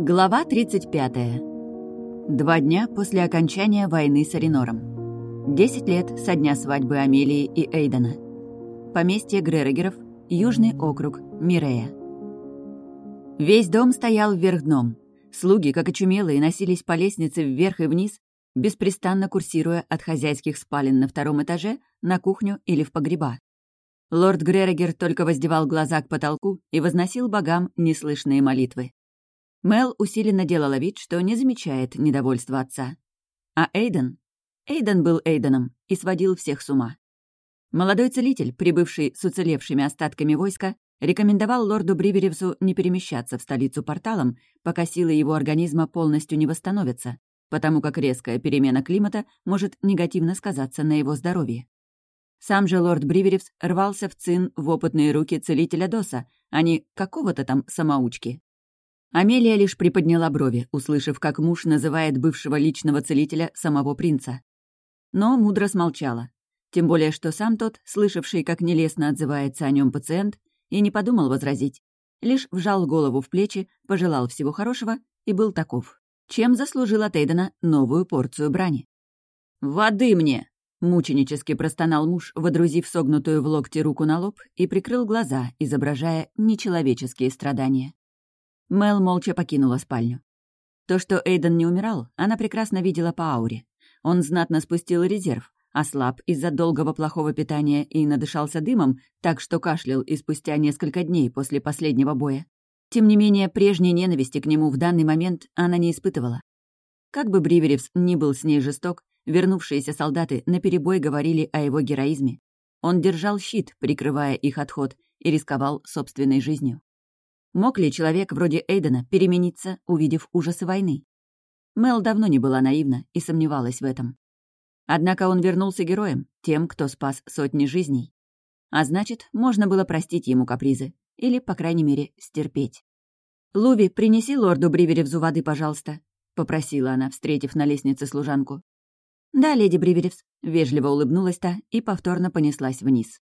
Глава 35. Два дня после окончания войны с Аринором. Десять лет со дня свадьбы Амелии и Эйдена. Поместье Грерогеров, Южный округ, Мирея. Весь дом стоял вверх дном. Слуги, как очумелые, носились по лестнице вверх и вниз, беспрестанно курсируя от хозяйских спален на втором этаже на кухню или в погреба. Лорд Грерогер только воздевал глаза к потолку и возносил богам неслышные молитвы. Мел усиленно делала вид, что не замечает недовольства отца. А Эйден? Эйден был Эйденом и сводил всех с ума. Молодой целитель, прибывший с уцелевшими остатками войска, рекомендовал лорду Бриверевсу не перемещаться в столицу порталом, пока силы его организма полностью не восстановятся, потому как резкая перемена климата может негативно сказаться на его здоровье. Сам же лорд Бриверевс рвался в цин в опытные руки целителя Доса, а не какого-то там самоучки. Амелия лишь приподняла брови, услышав, как муж называет бывшего личного целителя самого принца. Но мудро смолчала. Тем более, что сам тот, слышавший, как нелестно отзывается о нем пациент, и не подумал возразить. Лишь вжал голову в плечи, пожелал всего хорошего и был таков. Чем заслужил от Эйдена новую порцию брани. «Воды мне!» — мученически простонал муж, водрузив согнутую в локте руку на лоб и прикрыл глаза, изображая нечеловеческие страдания. Мел молча покинула спальню. То, что Эйден не умирал, она прекрасно видела по ауре. Он знатно спустил резерв, ослаб из-за долгого плохого питания и надышался дымом, так что кашлял и спустя несколько дней после последнего боя. Тем не менее, прежней ненависти к нему в данный момент она не испытывала. Как бы Бриверевс ни был с ней жесток, вернувшиеся солдаты наперебой говорили о его героизме. Он держал щит, прикрывая их отход, и рисковал собственной жизнью. Мог ли человек вроде Эйдена перемениться, увидев ужасы войны? Мел давно не была наивна и сомневалась в этом. Однако он вернулся героем, тем, кто спас сотни жизней. А значит, можно было простить ему капризы. Или, по крайней мере, стерпеть. «Луви, принеси лорду Бриверевзу воды, пожалуйста», — попросила она, встретив на лестнице служанку. «Да, леди Бриверевс», — вежливо улыбнулась та и повторно понеслась вниз.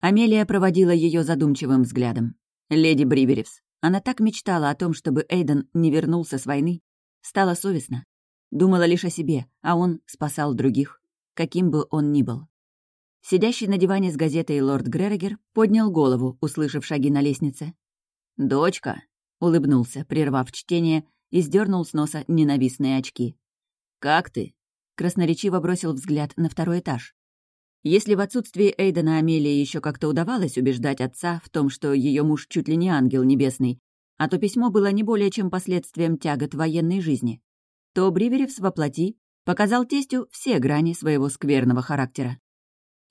Амелия проводила ее задумчивым взглядом. Леди Бриверевс. Она так мечтала о том, чтобы Эйден не вернулся с войны. Стало совестно. Думала лишь о себе, а он спасал других, каким бы он ни был. Сидящий на диване с газетой лорд Грерогер поднял голову, услышав шаги на лестнице. «Дочка!» — улыбнулся, прервав чтение, и сдернул с носа ненавистные очки. «Как ты?» — красноречиво бросил взгляд на второй этаж. Если в отсутствии Эйдена Амелии еще как-то удавалось убеждать отца в том, что ее муж чуть ли не ангел небесный, а то письмо было не более чем последствием тягот военной жизни, то Бриверевс воплоти показал тестю все грани своего скверного характера.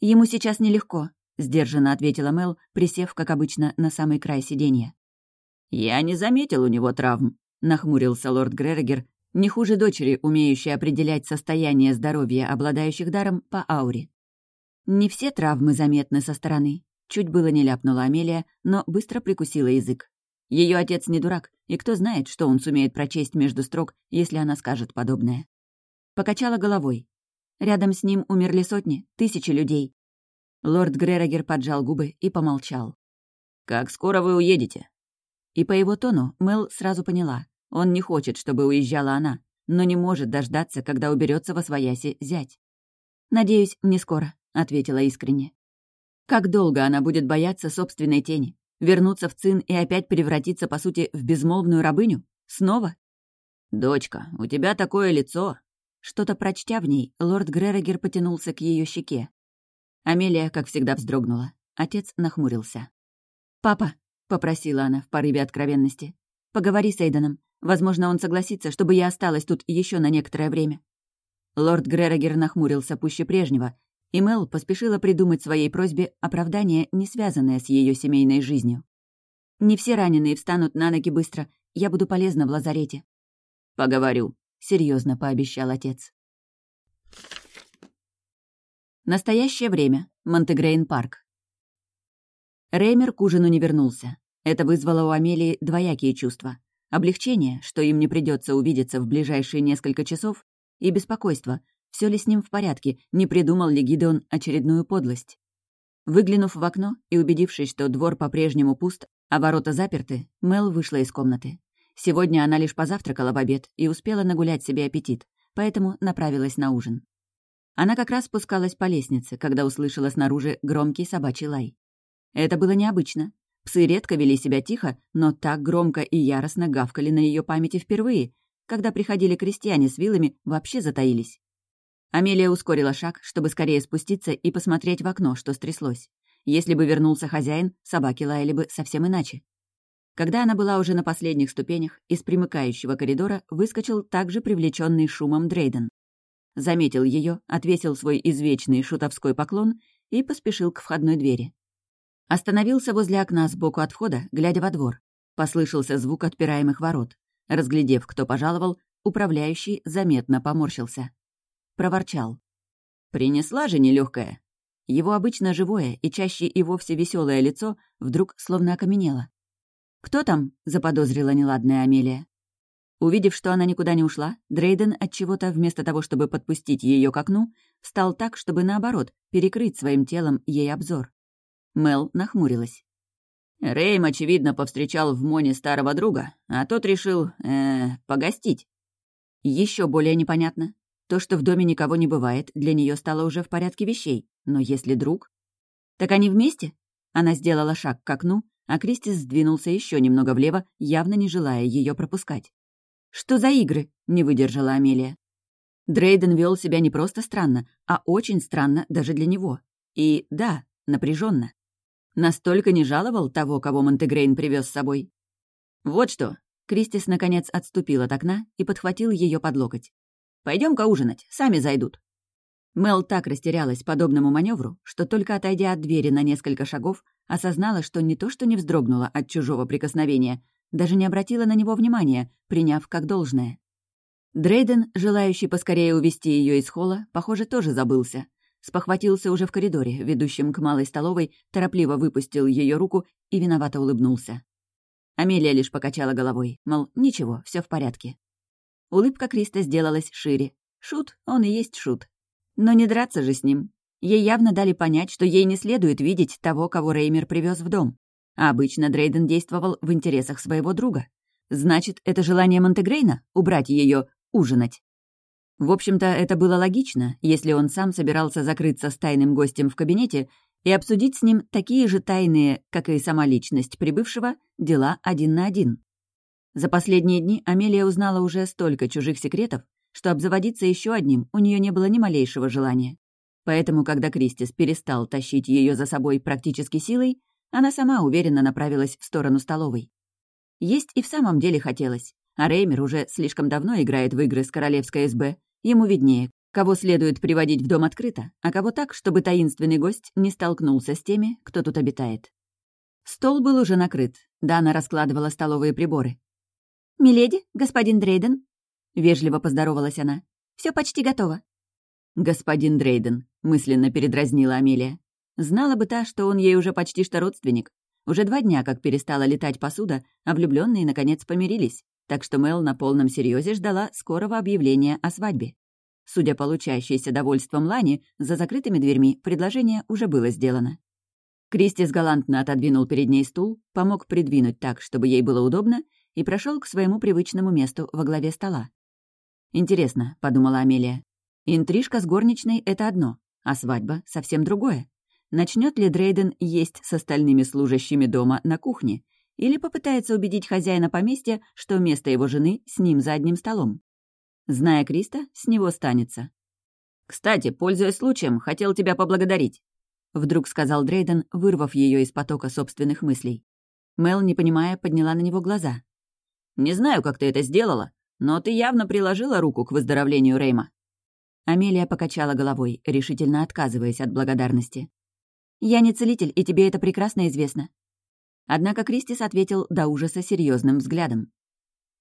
«Ему сейчас нелегко», — сдержанно ответила Мел, присев, как обычно, на самый край сиденья. «Я не заметил у него травм», — нахмурился лорд Грерогер, не хуже дочери, умеющей определять состояние здоровья обладающих даром по ауре. Не все травмы заметны со стороны. Чуть было не ляпнула Амелия, но быстро прикусила язык. Ее отец не дурак, и кто знает, что он сумеет прочесть между строк, если она скажет подобное. Покачала головой. Рядом с ним умерли сотни, тысячи людей. Лорд Грерогер поджал губы и помолчал. «Как скоро вы уедете?» И по его тону Мел сразу поняла. Он не хочет, чтобы уезжала она, но не может дождаться, когда уберется во свояси зять. «Надеюсь, не скоро», — ответила искренне. Как долго она будет бояться собственной тени? Вернуться в Цин и опять превратиться, по сути, в безмолвную рабыню? Снова? «Дочка, у тебя такое лицо!» Что-то прочтя в ней, лорд Грерогер потянулся к ее щеке. Амелия, как всегда, вздрогнула. Отец нахмурился. «Папа», — попросила она в порыве откровенности, — «поговори с Эйденом. Возможно, он согласится, чтобы я осталась тут еще на некоторое время». Лорд Грерогер нахмурился пуще прежнего, и Мел поспешила придумать своей просьбе оправдание, не связанное с ее семейной жизнью. «Не все раненые встанут на ноги быстро. Я буду полезна в лазарете». «Поговорю», — серьезно пообещал отец. Настоящее время. Монтегрейн-парк. Реймер к ужину не вернулся. Это вызвало у Амелии двоякие чувства. Облегчение, что им не придется увидеться в ближайшие несколько часов, и беспокойство, все ли с ним в порядке, не придумал ли Гидеон очередную подлость. Выглянув в окно и убедившись, что двор по-прежнему пуст, а ворота заперты, Мел вышла из комнаты. Сегодня она лишь позавтракала в обед и успела нагулять себе аппетит, поэтому направилась на ужин. Она как раз спускалась по лестнице, когда услышала снаружи громкий собачий лай. Это было необычно. Псы редко вели себя тихо, но так громко и яростно гавкали на ее памяти впервые. Когда приходили крестьяне с вилами, вообще затаились. Амелия ускорила шаг, чтобы скорее спуститься и посмотреть в окно, что стряслось. Если бы вернулся хозяин, собаки лаяли бы совсем иначе. Когда она была уже на последних ступенях, из примыкающего коридора выскочил также привлеченный шумом Дрейден. Заметил ее, отвесил свой извечный шутовской поклон и поспешил к входной двери. Остановился возле окна сбоку от входа, глядя во двор. Послышался звук отпираемых ворот. Разглядев, кто пожаловал, управляющий заметно поморщился. Проворчал. «Принесла же нелегкая. Его обычно живое и чаще и вовсе веселое лицо вдруг словно окаменело. «Кто там?» — заподозрила неладная Амелия. Увидев, что она никуда не ушла, Дрейден от чего то вместо того, чтобы подпустить ее к окну, встал так, чтобы наоборот перекрыть своим телом ей обзор. Мел нахмурилась. Рейм, очевидно, повстречал в Моне старого друга, а тот решил, э, погостить. Еще более непонятно. То, что в доме никого не бывает, для нее стало уже в порядке вещей. Но если друг... Так они вместе? Она сделала шаг к окну, а Кристис сдвинулся еще немного влево, явно не желая ее пропускать. «Что за игры?» — не выдержала Амелия. Дрейден вел себя не просто странно, а очень странно даже для него. И да, напряженно. Настолько не жаловал того, кого Монтегрейн привез с собой. «Вот что!» — Кристис наконец отступил от окна и подхватил ее под локоть. Пойдем-ка ужинать, сами зайдут». Мел так растерялась подобному маневру, что только отойдя от двери на несколько шагов, осознала, что не то что не вздрогнула от чужого прикосновения, даже не обратила на него внимания, приняв как должное. Дрейден, желающий поскорее увести ее из холла, похоже, тоже забылся. Спохватился уже в коридоре, ведущем к малой столовой, торопливо выпустил ее руку и виновато улыбнулся. Амелия лишь покачала головой, мол, ничего, все в порядке. Улыбка Криста сделалась шире. Шут, он и есть шут. Но не драться же с ним. Ей явно дали понять, что ей не следует видеть того, кого Реймер привез в дом. А обычно Дрейден действовал в интересах своего друга. Значит, это желание Монтегрейна — убрать ее ужинать. В общем-то, это было логично, если он сам собирался закрыться с тайным гостем в кабинете и обсудить с ним такие же тайные, как и сама личность прибывшего, дела один на один. За последние дни Амелия узнала уже столько чужих секретов, что обзаводиться еще одним у нее не было ни малейшего желания. Поэтому, когда Кристис перестал тащить ее за собой практически силой, она сама уверенно направилась в сторону столовой. Есть и в самом деле хотелось, а Реймер уже слишком давно играет в игры с королевской СБ, ему виднее, кого следует приводить в дом открыто, а кого так, чтобы таинственный гость не столкнулся с теми, кто тут обитает. Стол был уже накрыт, Дана раскладывала столовые приборы. «Миледи, господин Дрейден?» — вежливо поздоровалась она. Все почти готово». «Господин Дрейден», — мысленно передразнила Амелия. Знала бы та, что он ей уже почти что родственник. Уже два дня, как перестала летать посуда, а влюбленные наконец помирились, так что Мел на полном серьезе ждала скорого объявления о свадьбе. Судя по лучащейся довольством Лани, за закрытыми дверьми предложение уже было сделано. Кристис галантно отодвинул перед ней стул, помог придвинуть так, чтобы ей было удобно, и прошел к своему привычному месту во главе стола. «Интересно», — подумала Амелия. «Интрижка с горничной — это одно, а свадьба — совсем другое. Начнет ли Дрейден есть с остальными служащими дома на кухне? Или попытается убедить хозяина поместья, что место его жены с ним за одним столом? Зная Криста, с него станется. «Кстати, пользуясь случаем, хотел тебя поблагодарить», — вдруг сказал Дрейден, вырвав ее из потока собственных мыслей. Мел, не понимая, подняла на него глаза. «Не знаю, как ты это сделала, но ты явно приложила руку к выздоровлению Рейма». Амелия покачала головой, решительно отказываясь от благодарности. «Я не целитель, и тебе это прекрасно известно». Однако Кристис ответил до ужаса серьезным взглядом.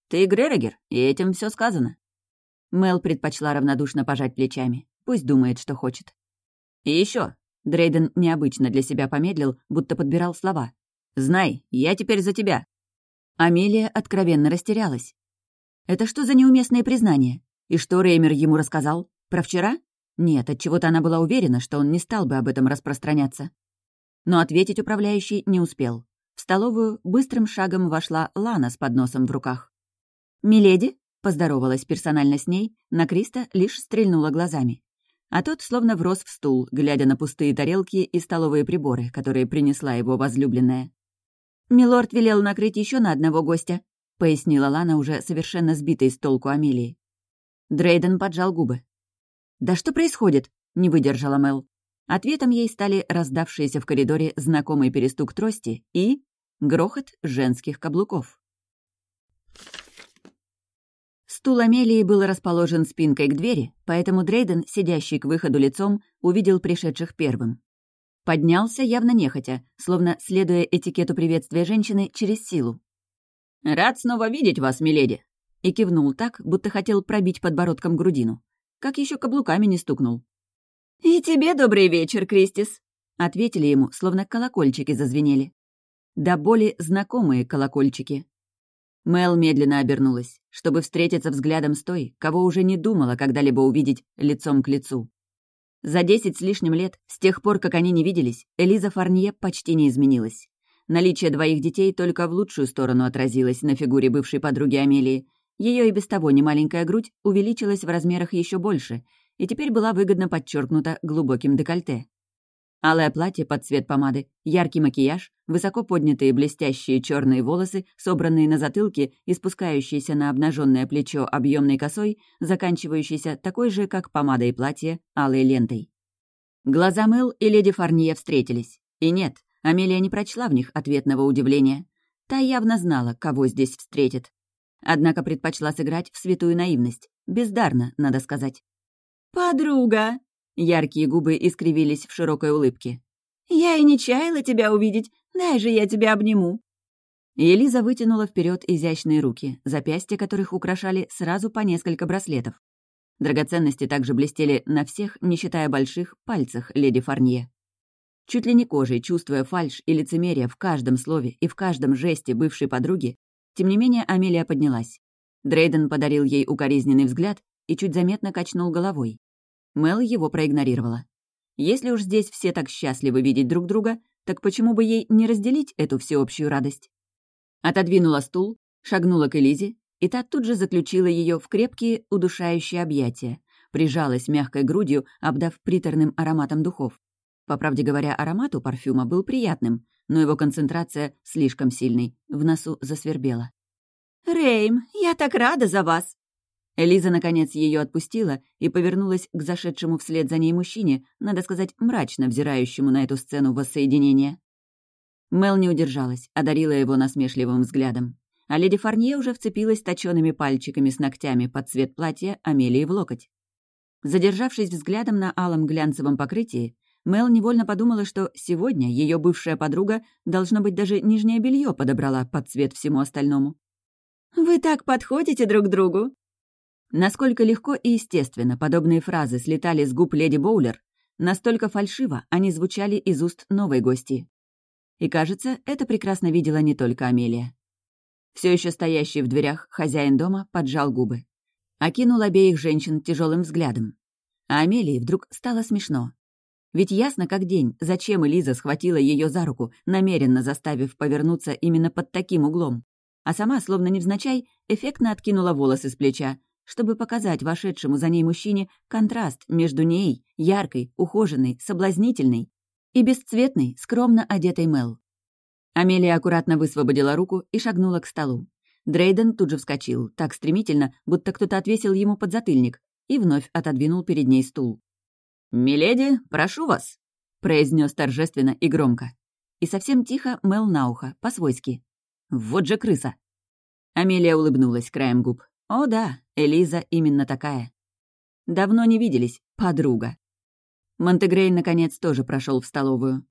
«Ты Грерогер, и этим все сказано». Мел предпочла равнодушно пожать плечами. Пусть думает, что хочет. «И еще. Дрейден необычно для себя помедлил, будто подбирал слова. «Знай, я теперь за тебя». Амелия откровенно растерялась. «Это что за неуместные признания? И что Реймер ему рассказал? Про вчера? Нет, от чего то она была уверена, что он не стал бы об этом распространяться. Но ответить управляющий не успел. В столовую быстрым шагом вошла Лана с подносом в руках. «Миледи?» — поздоровалась персонально с ней, на Криста лишь стрельнула глазами. А тот словно врос в стул, глядя на пустые тарелки и столовые приборы, которые принесла его возлюбленная. «Милорд велел накрыть еще на одного гостя», — пояснила Лана, уже совершенно сбитой с толку Амелии. Дрейден поджал губы. «Да что происходит?» — не выдержала Мел. Ответом ей стали раздавшиеся в коридоре знакомый перестук трости и грохот женских каблуков. Стул Амелии был расположен спинкой к двери, поэтому Дрейден, сидящий к выходу лицом, увидел пришедших первым. Поднялся явно нехотя, словно следуя этикету приветствия женщины через силу. «Рад снова видеть вас, миледи!» и кивнул так, будто хотел пробить подбородком грудину. Как еще каблуками не стукнул. «И тебе добрый вечер, Кристис!» Ответили ему, словно колокольчики зазвенели. Да более знакомые колокольчики. Мел медленно обернулась, чтобы встретиться взглядом с той, кого уже не думала когда-либо увидеть лицом к лицу. За десять с лишним лет, с тех пор, как они не виделись, Элиза Фарнье почти не изменилась. Наличие двоих детей только в лучшую сторону отразилось на фигуре бывшей подруги Амелии. Ее и без того немаленькая грудь увеличилась в размерах еще больше, и теперь была выгодно подчеркнута глубоким декольте. Алое платье под цвет помады, яркий макияж, высоко поднятые блестящие черные волосы, собранные на затылке и спускающиеся на обнаженное плечо объемной косой, заканчивающейся такой же, как помада и платье, алой лентой. Глаза Мэл и леди Фарнье встретились. И нет, Амелия не прочла в них ответного удивления. Та явно знала, кого здесь встретит. Однако предпочла сыграть в святую наивность. Бездарно, надо сказать. «Подруга!» Яркие губы искривились в широкой улыбке. «Я и не чаяла тебя увидеть. Дай же я тебя обниму». Елиза вытянула вперед изящные руки, запястья которых украшали сразу по несколько браслетов. Драгоценности также блестели на всех, не считая больших, пальцах леди Фарнье. Чуть ли не кожей, чувствуя фальшь и лицемерие в каждом слове и в каждом жесте бывшей подруги, тем не менее Амелия поднялась. Дрейден подарил ей укоризненный взгляд и чуть заметно качнул головой. Мел его проигнорировала. Если уж здесь все так счастливы видеть друг друга, так почему бы ей не разделить эту всеобщую радость? Отодвинула стул, шагнула к Элизе, и та тут же заключила ее в крепкие, удушающие объятия, прижалась мягкой грудью, обдав приторным ароматом духов. По правде говоря, аромат у парфюма был приятным, но его концентрация слишком сильной, в носу засвербела. «Рейм, я так рада за вас!» Элиза, наконец, ее отпустила и повернулась к зашедшему вслед за ней мужчине, надо сказать, мрачно взирающему на эту сцену воссоединения. Мел не удержалась, одарила его насмешливым взглядом. А леди Фарнье уже вцепилась точёными пальчиками с ногтями под цвет платья Амелии в локоть. Задержавшись взглядом на алом глянцевом покрытии, Мел невольно подумала, что сегодня ее бывшая подруга, должно быть, даже нижнее белье подобрала под цвет всему остальному. «Вы так подходите друг другу!» Насколько легко и естественно подобные фразы слетали с губ леди Боулер, настолько фальшиво они звучали из уст новой гости. И, кажется, это прекрасно видела не только Амелия. Все еще стоящий в дверях хозяин дома поджал губы. Окинул обеих женщин тяжелым взглядом. А Амелии вдруг стало смешно. Ведь ясно как день, зачем Элиза схватила ее за руку, намеренно заставив повернуться именно под таким углом. А сама, словно невзначай, эффектно откинула волосы с плеча, чтобы показать вошедшему за ней мужчине контраст между ней, яркой, ухоженной, соблазнительной, и бесцветной, скромно одетой Мел. Амелия аккуратно высвободила руку и шагнула к столу. Дрейден тут же вскочил, так стремительно, будто кто-то отвесил ему подзатыльник, и вновь отодвинул перед ней стул. «Миледи, прошу вас», — произнес торжественно и громко. И совсем тихо Мел на ухо, по-свойски. «Вот же крыса!» Амелия улыбнулась краем губ. О да, Элиза именно такая. Давно не виделись, подруга. Монтегрей, наконец, тоже прошел в столовую.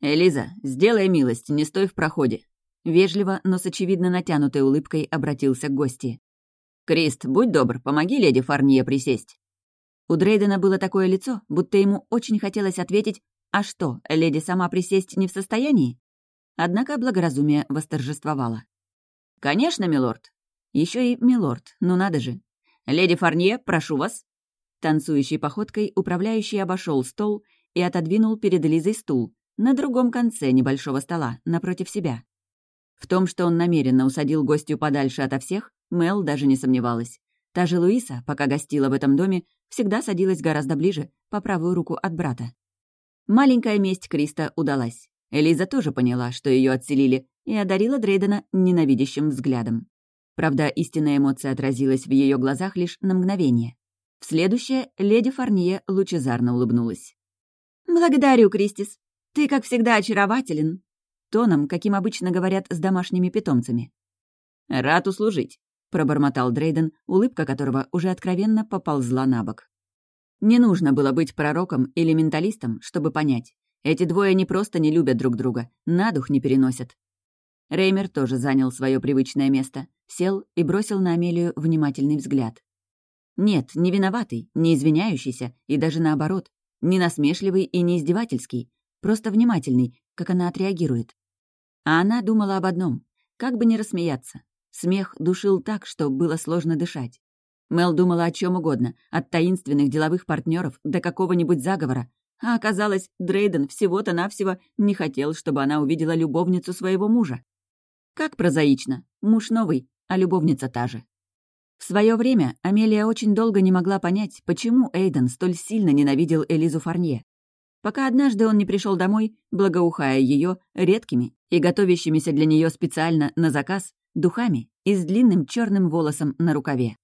«Элиза, сделай милость, не стой в проходе». Вежливо, но с очевидно натянутой улыбкой обратился к гости. «Крист, будь добр, помоги леди Фарнье присесть». У Дрейдена было такое лицо, будто ему очень хотелось ответить «А что, леди сама присесть не в состоянии?» Однако благоразумие восторжествовало. «Конечно, милорд», еще и милорд, ну надо же. «Леди Фарнье, прошу вас!» Танцующей походкой управляющий обошел стол и отодвинул перед Лизой стул, на другом конце небольшого стола, напротив себя. В том, что он намеренно усадил гостью подальше ото всех, Мел даже не сомневалась. Та же Луиса, пока гостила в этом доме, всегда садилась гораздо ближе, по правую руку от брата. Маленькая месть Криста удалась. Элиза тоже поняла, что ее отселили, и одарила Дрейдена ненавидящим взглядом. Правда, истинная эмоция отразилась в ее глазах лишь на мгновение. В следующее леди Фарнье лучезарно улыбнулась. «Благодарю, Кристис. Ты, как всегда, очарователен», тоном, каким обычно говорят с домашними питомцами. «Рад услужить», — пробормотал Дрейден, улыбка которого уже откровенно поползла на бок. Не нужно было быть пророком или менталистом, чтобы понять. Эти двое не просто не любят друг друга, на дух не переносят. Реймер тоже занял свое привычное место, сел и бросил на Амелию внимательный взгляд. Нет, не виноватый, не извиняющийся, и даже наоборот, не насмешливый и не издевательский, просто внимательный, как она отреагирует. А она думала об одном — как бы не рассмеяться. Смех душил так, что было сложно дышать. Мел думала о чем угодно, от таинственных деловых партнеров до какого-нибудь заговора, а оказалось, Дрейден всего-то навсего не хотел, чтобы она увидела любовницу своего мужа. Как прозаично. Муж новый, а любовница та же. В свое время Амелия очень долго не могла понять, почему Эйден столь сильно ненавидел Элизу Фарнье. Пока однажды он не пришел домой, благоухая ее редкими и готовящимися для нее специально на заказ духами и с длинным черным волосом на рукаве.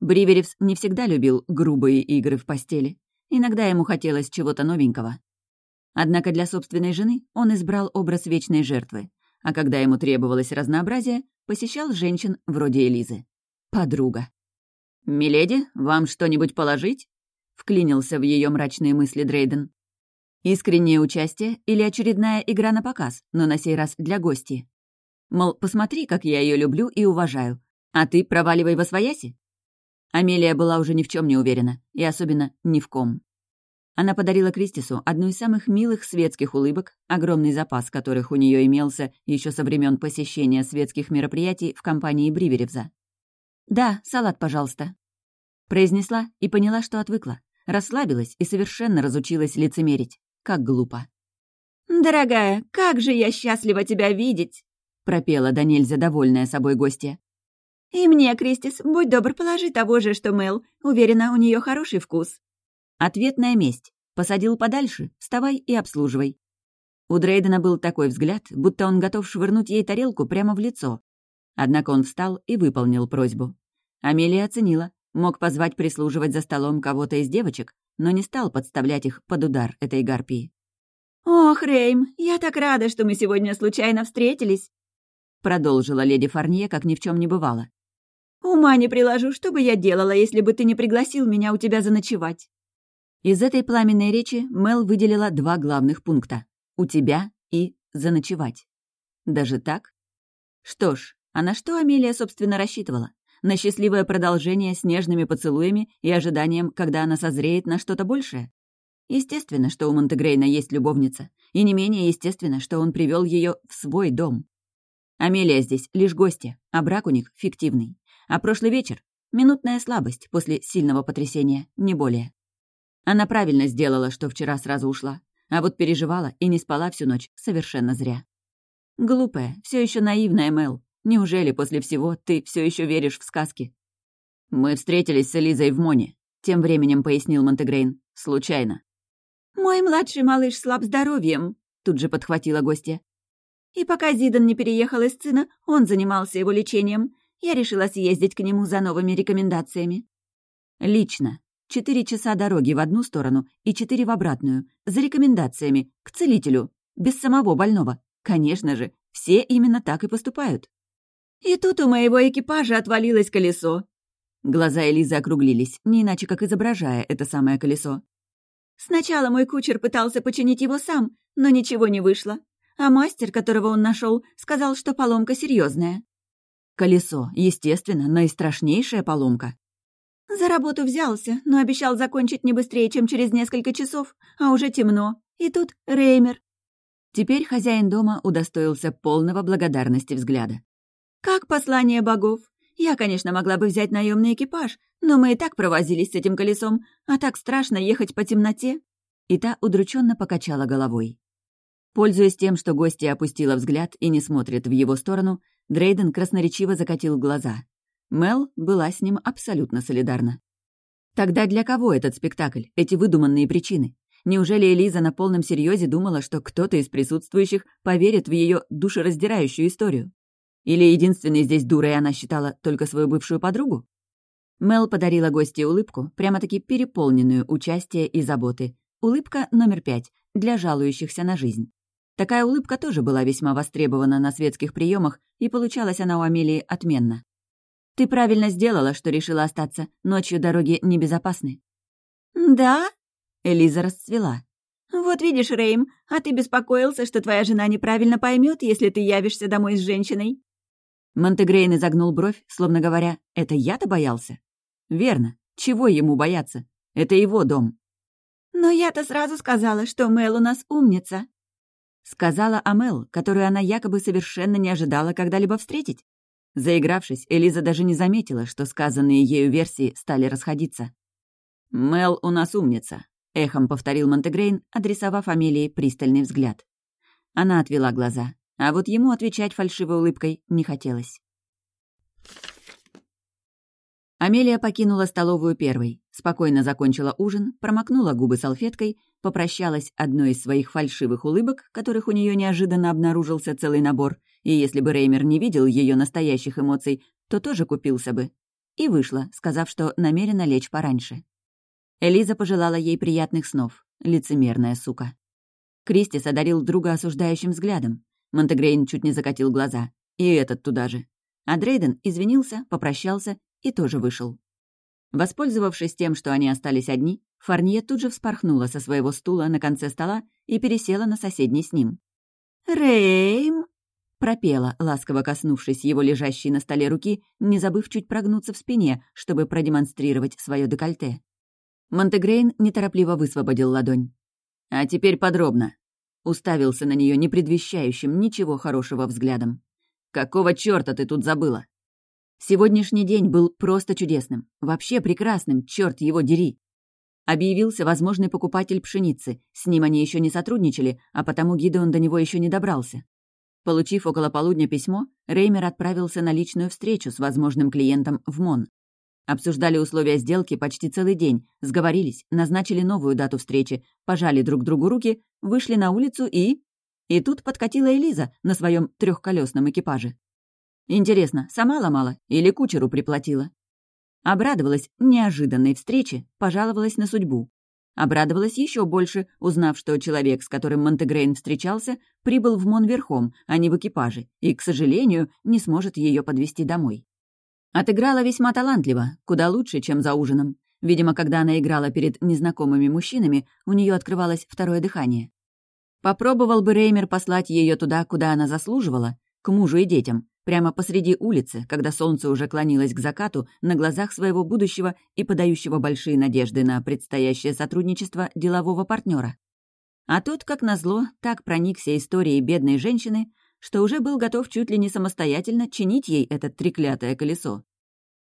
Бриверевс не всегда любил грубые игры в постели. Иногда ему хотелось чего-то новенького. Однако для собственной жены он избрал образ вечной жертвы, а когда ему требовалось разнообразие, посещал женщин вроде Элизы. Подруга. «Миледи, вам что-нибудь положить?» — вклинился в ее мрачные мысли Дрейден. Искреннее участие или очередная игра на показ, но на сей раз для гостей. Мол, посмотри, как я ее люблю и уважаю, а ты проваливай во свояси. Амелия была уже ни в чем не уверена, и особенно ни в ком. Она подарила Кристису одну из самых милых светских улыбок, огромный запас которых у нее имелся еще со времен посещения светских мероприятий в компании Бриверевза. «Да, салат, пожалуйста», — произнесла и поняла, что отвыкла. Расслабилась и совершенно разучилась лицемерить. Как глупо. «Дорогая, как же я счастлива тебя видеть!» — пропела до нельзя довольная собой гостья. «И мне, Кристис, будь добр, положи того же, что Мел. Уверена, у нее хороший вкус». Ответная месть. Посадил подальше, вставай и обслуживай. У Дрейдена был такой взгляд, будто он готов швырнуть ей тарелку прямо в лицо. Однако он встал и выполнил просьбу. Амелия оценила, мог позвать прислуживать за столом кого-то из девочек, но не стал подставлять их под удар этой гарпии. «Ох, Рейм, я так рада, что мы сегодня случайно встретились!» Продолжила леди Фарнье, как ни в чем не бывало. Ума не приложу, что бы я делала, если бы ты не пригласил меня у тебя заночевать». Из этой пламенной речи Мел выделила два главных пункта — «у тебя» и «заночевать». Даже так? Что ж, а на что Амелия, собственно, рассчитывала? На счастливое продолжение с нежными поцелуями и ожиданием, когда она созреет на что-то большее? Естественно, что у Монтегрейна есть любовница, и не менее естественно, что он привел ее в свой дом. Амелия здесь лишь гостья, а брак у них фиктивный. А прошлый вечер — минутная слабость после сильного потрясения, не более. Она правильно сделала, что вчера сразу ушла, а вот переживала и не спала всю ночь совершенно зря. Глупая, все еще наивная Мел. Неужели после всего ты все еще веришь в сказки? Мы встретились с Элизой в Моне, тем временем пояснил Монтегрейн. Случайно. Мой младший малыш слаб здоровьем, тут же подхватила гостья. И пока Зидан не переехал из сына, он занимался его лечением я решила съездить к нему за новыми рекомендациями. Лично. Четыре часа дороги в одну сторону и четыре в обратную, за рекомендациями, к целителю, без самого больного. Конечно же, все именно так и поступают. И тут у моего экипажа отвалилось колесо. Глаза Элизы округлились, не иначе как изображая это самое колесо. Сначала мой кучер пытался починить его сам, но ничего не вышло. А мастер, которого он нашел, сказал, что поломка серьезная. Колесо, естественно, наистрашнейшая поломка. За работу взялся, но обещал закончить не быстрее, чем через несколько часов, а уже темно. И тут Реймер. Теперь хозяин дома удостоился полного благодарности взгляда. «Как послание богов! Я, конечно, могла бы взять наемный экипаж, но мы и так провозились с этим колесом, а так страшно ехать по темноте». И та удрученно покачала головой. Пользуясь тем, что гостья опустила взгляд и не смотрит в его сторону, Дрейден красноречиво закатил глаза. Мел была с ним абсолютно солидарна. Тогда для кого этот спектакль, эти выдуманные причины? Неужели Элиза на полном серьезе думала, что кто-то из присутствующих поверит в ее душераздирающую историю? Или единственной здесь дурой она считала только свою бывшую подругу? Мел подарила гостье улыбку, прямо-таки переполненную участия и заботы. Улыбка номер пять для жалующихся на жизнь. Такая улыбка тоже была весьма востребована на светских приемах, и получалась она у Амелии отменно. «Ты правильно сделала, что решила остаться. Ночью дороги небезопасны». «Да?» — Элиза расцвела. «Вот видишь, Рейм, а ты беспокоился, что твоя жена неправильно поймет, если ты явишься домой с женщиной». Монтегрейн изогнул бровь, словно говоря, «Это я-то боялся?» «Верно. Чего ему бояться? Это его дом». «Но я-то сразу сказала, что Мэл у нас умница», Сказала Амел, которую она якобы совершенно не ожидала когда-либо встретить. Заигравшись, Элиза даже не заметила, что сказанные ею версии стали расходиться. «Мел у нас умница», — эхом повторил Монтегрейн, адресовав Амелии пристальный взгляд. Она отвела глаза, а вот ему отвечать фальшивой улыбкой не хотелось. Амелия покинула столовую первой, спокойно закончила ужин, промокнула губы салфеткой, попрощалась одной из своих фальшивых улыбок, которых у нее неожиданно обнаружился целый набор, и если бы Реймер не видел ее настоящих эмоций, то тоже купился бы. И вышла, сказав, что намерена лечь пораньше. Элиза пожелала ей приятных снов, лицемерная сука. Кристис одарил друга осуждающим взглядом. Монтегрейн чуть не закатил глаза. И этот туда же. А Дрейден извинился, попрощался и тоже вышел. Воспользовавшись тем, что они остались одни, Фарнье тут же вспорхнула со своего стула на конце стола и пересела на соседний с ним. «Рейм!» — пропела, ласково коснувшись его лежащей на столе руки, не забыв чуть прогнуться в спине, чтобы продемонстрировать свое декольте. Монтегрейн неторопливо высвободил ладонь. «А теперь подробно», — уставился на нее непредвещающим ничего хорошего взглядом. «Какого чёрта ты тут забыла?» Сегодняшний день был просто чудесным, вообще прекрасным, черт его дери. Объявился возможный покупатель пшеницы, с ним они еще не сотрудничали, а потому Гидеон до него еще не добрался. Получив около полудня письмо, Реймер отправился на личную встречу с возможным клиентом в МОН. Обсуждали условия сделки почти целый день, сговорились, назначили новую дату встречи, пожали друг другу руки, вышли на улицу и... И тут подкатила Элиза на своем трехколесном экипаже. Интересно, сама ломала или кучеру приплатила? Обрадовалась неожиданной встрече, пожаловалась на судьбу. Обрадовалась еще больше, узнав, что человек, с которым Монтегрейн встречался, прибыл в Мон верхом, а не в экипаже, и, к сожалению, не сможет ее подвести домой. Отыграла весьма талантливо, куда лучше, чем за ужином. Видимо, когда она играла перед незнакомыми мужчинами, у нее открывалось второе дыхание. Попробовал бы Реймер послать ее туда, куда она заслуживала, к мужу и детям, прямо посреди улицы, когда солнце уже клонилось к закату, на глазах своего будущего и подающего большие надежды на предстоящее сотрудничество делового партнера. А тот, как назло, так проникся историей бедной женщины, что уже был готов чуть ли не самостоятельно чинить ей это треклятое колесо.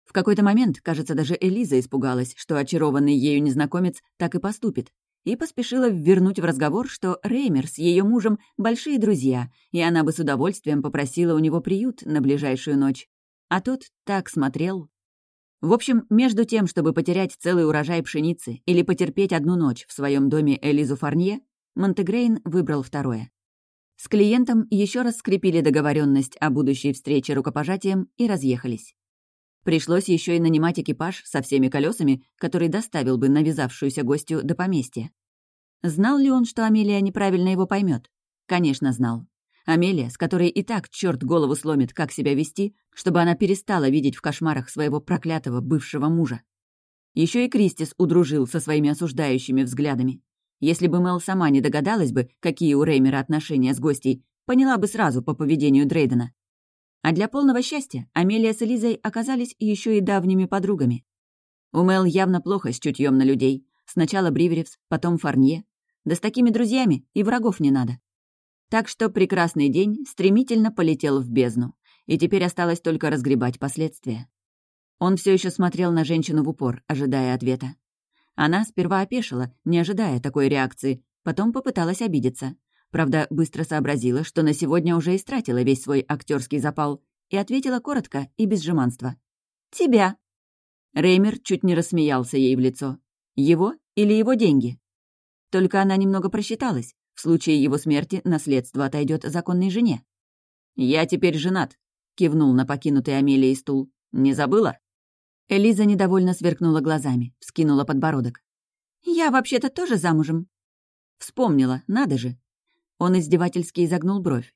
В какой-то момент, кажется, даже Элиза испугалась, что очарованный ею незнакомец так и поступит, и поспешила вернуть в разговор, что Реймер с ее мужем — большие друзья, и она бы с удовольствием попросила у него приют на ближайшую ночь. А тот так смотрел. В общем, между тем, чтобы потерять целый урожай пшеницы или потерпеть одну ночь в своем доме Элизу Фарнье, Монтегрейн выбрал второе. С клиентом еще раз скрепили договоренность о будущей встрече рукопожатием и разъехались. Пришлось еще и нанимать экипаж со всеми колесами, который доставил бы навязавшуюся гостью до поместья. Знал ли он, что Амелия неправильно его поймет? Конечно, знал. Амелия, с которой и так черт голову сломит, как себя вести, чтобы она перестала видеть в кошмарах своего проклятого бывшего мужа. Еще и Кристис удружил со своими осуждающими взглядами. Если бы Мел сама не догадалась бы, какие у Реймера отношения с гостей, поняла бы сразу по поведению Дрейдена. А для полного счастья Амелия с Элизой оказались еще и давними подругами. У Мел явно плохо с чутьем на людей. Сначала Бриверевс, потом Фарнье. Да с такими друзьями и врагов не надо. Так что прекрасный день стремительно полетел в бездну, и теперь осталось только разгребать последствия. Он все еще смотрел на женщину в упор, ожидая ответа. Она сперва опешила, не ожидая такой реакции, потом попыталась обидеться. Правда, быстро сообразила, что на сегодня уже истратила весь свой актерский запал, и ответила коротко и без жеманства. «Тебя». Реймер чуть не рассмеялся ей в лицо. Его или его деньги? Только она немного просчиталась. В случае его смерти наследство отойдет законной жене. «Я теперь женат», — кивнул на покинутый Амелией стул. «Не забыла?» Элиза недовольно сверкнула глазами, вскинула подбородок. «Я вообще-то тоже замужем». Вспомнила, надо же. Он издевательски изогнул бровь.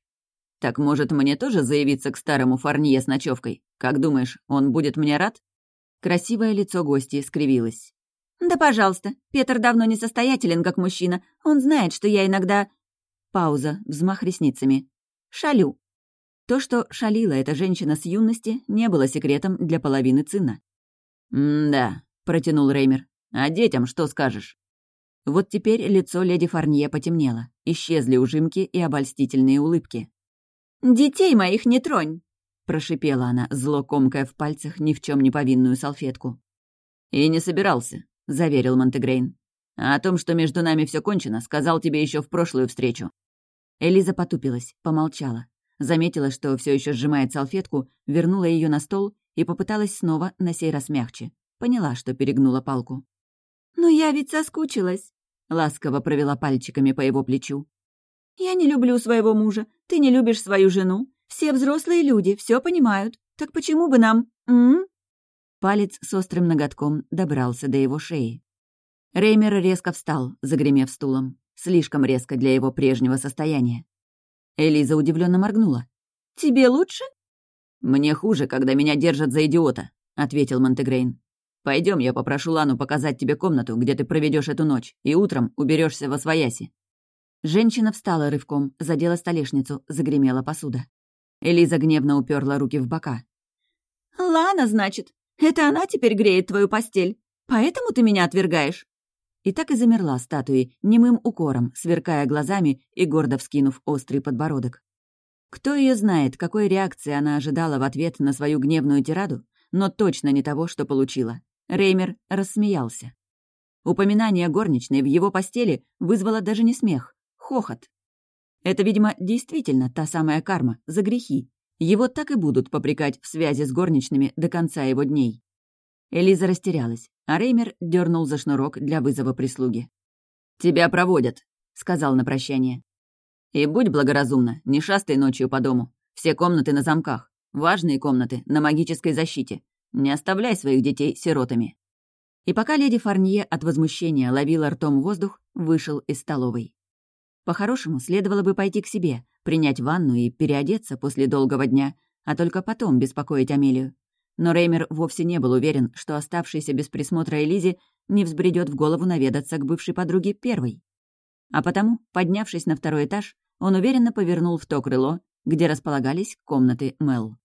«Так, может, мне тоже заявиться к старому Фарнье с ночевкой? Как думаешь, он будет мне рад?» Красивое лицо гостья скривилось. «Да, пожалуйста. Петр давно не состоятелен как мужчина. Он знает, что я иногда...» Пауза, взмах ресницами. «Шалю». То, что шалила эта женщина с юности, не было секретом для половины цина. «М-да», — протянул Реймер. «А детям что скажешь?» Вот теперь лицо леди Фарнье потемнело. Исчезли ужимки и обольстительные улыбки. «Детей моих не тронь!» — прошипела она, зло комкая в пальцах ни в чем не повинную салфетку. «И не собирался», — заверил Монтегрейн. «А о том, что между нами все кончено, сказал тебе еще в прошлую встречу». Элиза потупилась, помолчала. Заметила, что все еще сжимает салфетку, вернула ее на стол и попыталась снова, на сей раз мягче. Поняла, что перегнула палку. «Но я ведь соскучилась», — ласково провела пальчиками по его плечу. «Я не люблю своего мужа, ты не любишь свою жену. Все взрослые люди, все понимают. Так почему бы нам... М? Палец с острым ноготком добрался до его шеи. Реймер резко встал, загремев стулом. Слишком резко для его прежнего состояния. Элиза удивленно моргнула. «Тебе лучше?» «Мне хуже, когда меня держат за идиота», — ответил Монтегрейн. Пойдем, я попрошу Лану показать тебе комнату, где ты проведешь эту ночь, и утром уберешься во свояси». Женщина встала рывком, задела столешницу, загремела посуда. Элиза гневно уперла руки в бока. «Лана, значит? Это она теперь греет твою постель? Поэтому ты меня отвергаешь?» И так и замерла статуей, немым укором, сверкая глазами и гордо вскинув острый подбородок. Кто ее знает, какой реакции она ожидала в ответ на свою гневную тираду, но точно не того, что получила. Реймер рассмеялся. Упоминание горничной в его постели вызвало даже не смех, хохот. Это, видимо, действительно та самая карма за грехи. Его так и будут попрекать в связи с горничными до конца его дней. Элиза растерялась, а Реймер дернул за шнурок для вызова прислуги. «Тебя проводят», — сказал на прощание. «И будь благоразумна, не шастай ночью по дому. Все комнаты на замках. Важные комнаты на магической защите. Не оставляй своих детей сиротами». И пока леди Фарнье от возмущения ловила ртом воздух, вышел из столовой. По-хорошему, следовало бы пойти к себе, принять ванну и переодеться после долгого дня, а только потом беспокоить Амелию. Но Реймер вовсе не был уверен, что оставшийся без присмотра Элизе не взбредет в голову наведаться к бывшей подруге первой. А потому, поднявшись на второй этаж, он уверенно повернул в то крыло, где располагались комнаты Мел.